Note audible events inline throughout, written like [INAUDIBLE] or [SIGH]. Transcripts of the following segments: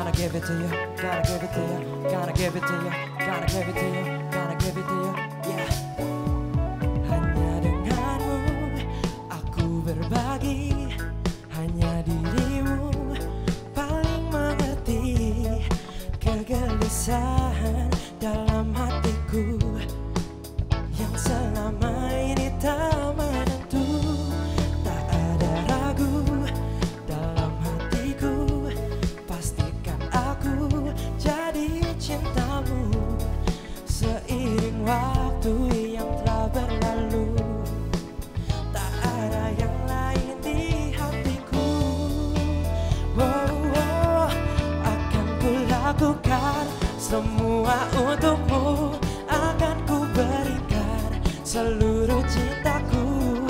Gotta give it to you, gotta give it to you, gotta give it to you, gotta give it to you, gotta give it to you, semua untukmu akan ku berikan seluruh cintaku.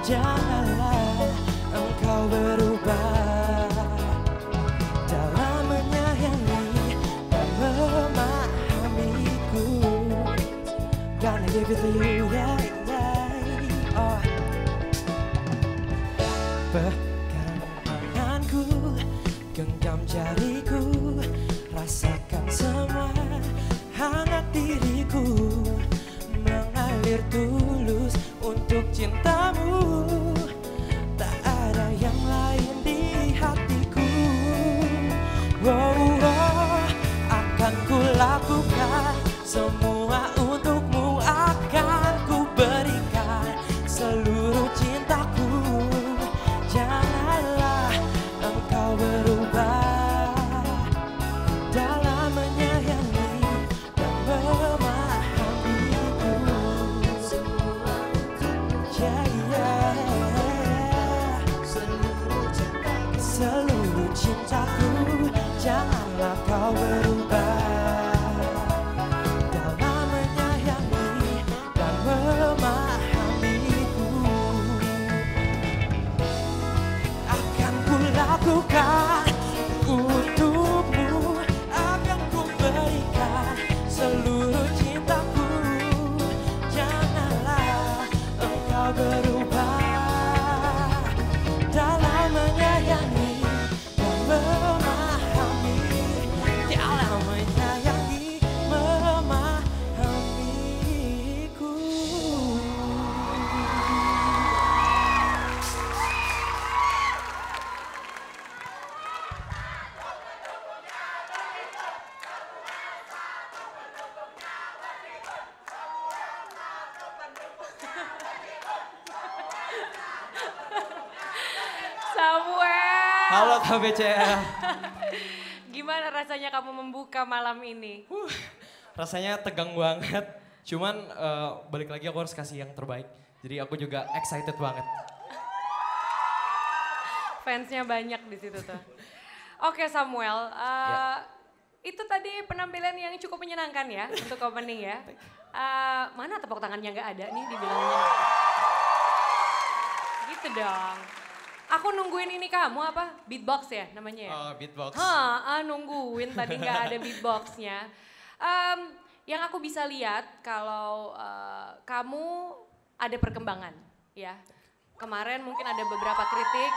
Janganlah engkau berubah. Dalam menyayangi dan memahamiku. Gonna give it. Ku lakukan semua Samuel. Halo KBCL [LAUGHS] Gimana rasanya kamu membuka malam ini? rasanya tegang banget cuman eh, balik lagi aku harus kasih yang terbaik jadi aku juga excited banget [LAUGHS] Fansnya banyak di situ tuh. Oke Samuel, eh, itu tadi penampilan yang cukup menyenangkan ya untuk opening ya. Eh, mana tepuk tangannya nggak ada nih dibilangnya. Gitu dong. Aku nungguin ini kamu apa? Beatbox ya namanya ya? Oh, beatbox Hah, ah, nungguin tadi nggak [LAUGHS] ada beatboxnya. Em, yang aku bisa lihat kalau eh, kamu ada perkembangan, ya. Kemarin mungkin ada beberapa kritik.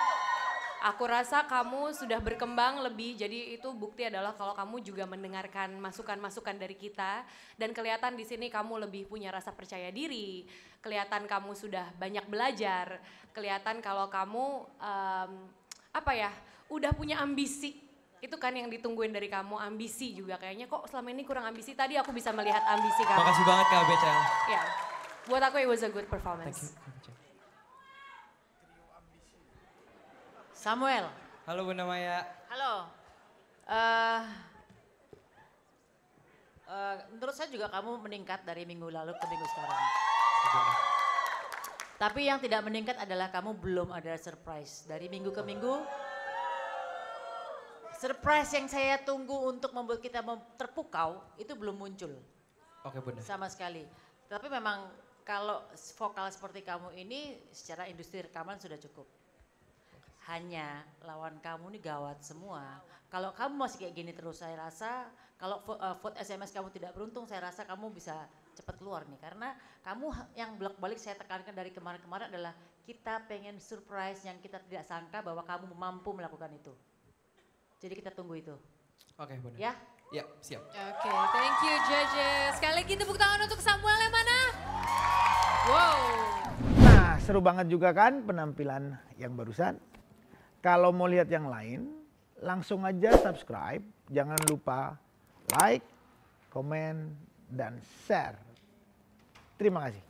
Aku rasa kamu sudah berkembang lebih, jadi itu bukti adalah kalau kamu juga mendengarkan masukan-masukan dari kita dan kelihatan di sini kamu lebih punya rasa percaya diri, kelihatan kamu sudah banyak belajar, kelihatan kalau kamu em, apa ya, udah punya ambisi. Itu kan yang ditungguin dari kamu ambisi juga kayaknya. Kok selama ini kurang ambisi? Tadi aku bisa melihat ambisi kamu. Makasih banget KBCL ya buat aku it was a good thank you performance KBCL. Samuel, halo Bunda Maya halo. Eh, eh, menurut saya juga kamu meningkat dari minggu lalu ke minggu sekarang. Tapi yang tidak meningkat adalah kamu belum ada surprise. Dari minggu ke minggu, surprise yang saya tunggu untuk membuat kita terpukau itu belum muncul oke Bunda sama sekali. Tapi memang kalau vokal seperti kamu ini secara industri rekaman sudah cukup. Hanya lawan kamu ini gawat semua. Kalau kamu masih kayak gini terus saya rasa kalau eh, vote SMS kamu tidak beruntung saya rasa kamu bisa cepat keluar nih karena kamu yang bolak-balik saya tekankan dari kemarin-kemarin adalah kita pengen surprise yang kita tidak sangka bahwa kamu mampu melakukan itu. Jadi kita tunggu itu. Oke, benar. Ya. Ya, siap. Oke, thank you judges. Sekali lagi tepuk tangan untuk Samuel yang mana? Wow. Nah, seru banget juga kan penampilan yang barusan. Kalau mau lihat yang lain, langsung aja subscribe. Jangan lupa like, komen, dan share. Terima kasih.